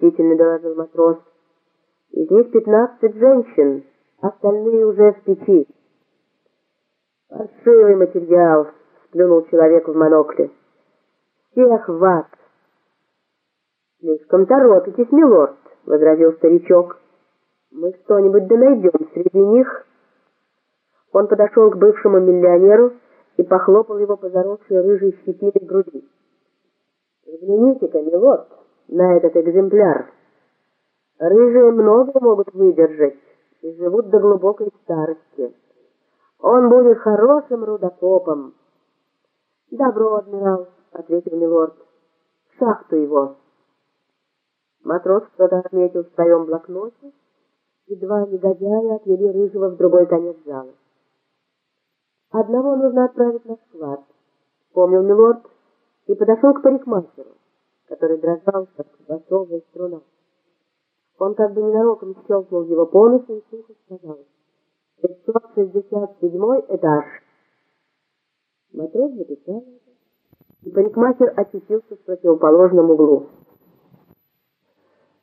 почтительно доложил матрос. Из них пятнадцать женщин, остальные уже в печи. Паршивый материал, сплюнул человек в монокле. Всех в ад. Слишком торопитесь, милорд, возразил старичок. Мы что-нибудь да найдем среди них. Он подошел к бывшему миллионеру и похлопал его по заросшей рыжей щетиной груди. «Взгляните-ка, милорд, на этот экземпляр. Рыжие много могут выдержать и живут до глубокой старости. Он будет хорошим рудокопом». «Добро, адмирал», — ответил милорд. «В шахту его». Матрос что-то отметил в своем блокноте, и два негодяя отвели Рыжего в другой конец зала. Одного нужно отправить на склад, помнил милорд, и подошел к парикмахеру, который дрожал, как басовая струна. Он как бы ненароком щелкнул его по носу и сухо сказал, «567 этаж». Матрос записал это, и парикмахер очутился в противоположном углу.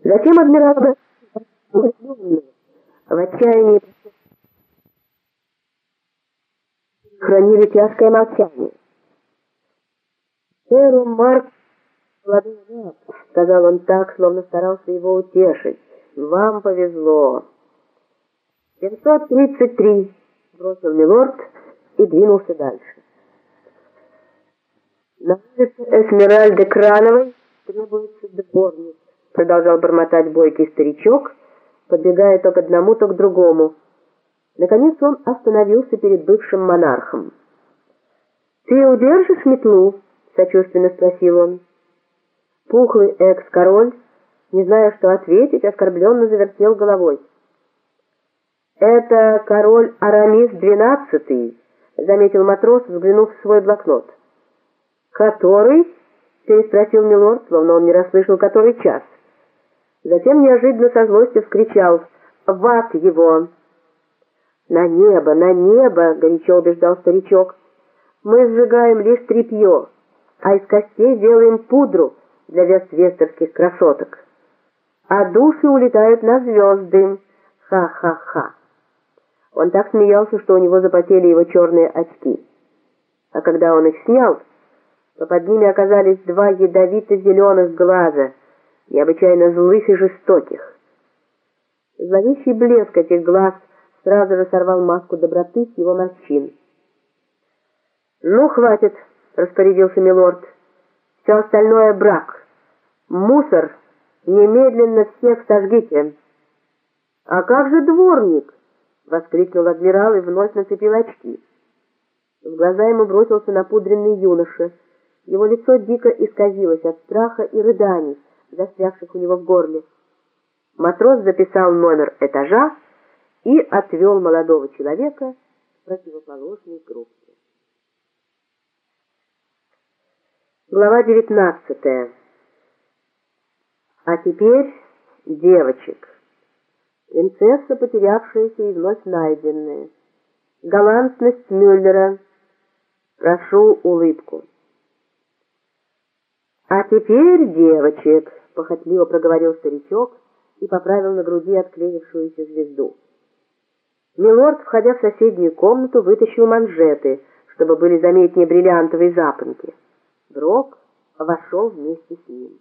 Затем адмирал в отчаянии хранили тяжкое молчание. «Сэру Марк, молодой раб», — сказал он так, словно старался его утешить, — «вам повезло». «Семьсот тридцать три», — бросил милорд и двинулся дальше. «На улице Эсмеральды Крановой требуется дворник», — продолжал бормотать бойкий старичок, подбегая то к одному, то к другому — Наконец он остановился перед бывшим монархом. «Ты удержишь метлу?» — сочувственно спросил он. Пухлый экс-король, не зная, что ответить, оскорбленно завертел головой. «Это король Арамис XII», — заметил матрос, взглянув в свой блокнот. «Который?» — переспросил милорд, словно он не расслышал, который час. Затем неожиданно со злостью вскричал «В ад его!» «На небо, на небо!» — горячо убеждал старичок. «Мы сжигаем лишь тряпье, а из костей делаем пудру для вествестерских красоток. А души улетают на звезды. Ха-ха-ха!» Он так смеялся, что у него запотели его черные очки. А когда он их снял, то под ними оказались два ядовито-зеленых глаза, необычайно злых и жестоких. Зловещий блеск этих глаз — сразу же сорвал маску доброты с его морщин. «Ну, хватит», — распорядился милорд. «Все остальное — брак. Мусор немедленно всех сожгите». «А как же дворник?» — воскликнул адмирал и вновь нацепил очки. В глаза ему бросился напудренный юноша. Его лицо дико исказилось от страха и рыданий, застрявших у него в горле. Матрос записал номер этажа, и отвел молодого человека в противоположной группе. Глава 19. А теперь девочек. Принцесса, потерявшаяся и вновь найденная. Галантность Мюллера. Прошу улыбку. А теперь девочек, похотливо проговорил старичок и поправил на груди отклеившуюся звезду. Милорд, входя в соседнюю комнату, вытащил манжеты, чтобы были заметнее бриллиантовые запонки. Брок вошел вместе с ним.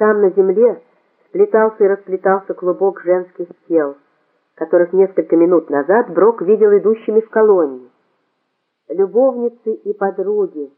Там на земле сплетался и расплетался клубок женских тел, которых несколько минут назад Брок видел идущими в колонне. Любовницы и подруги,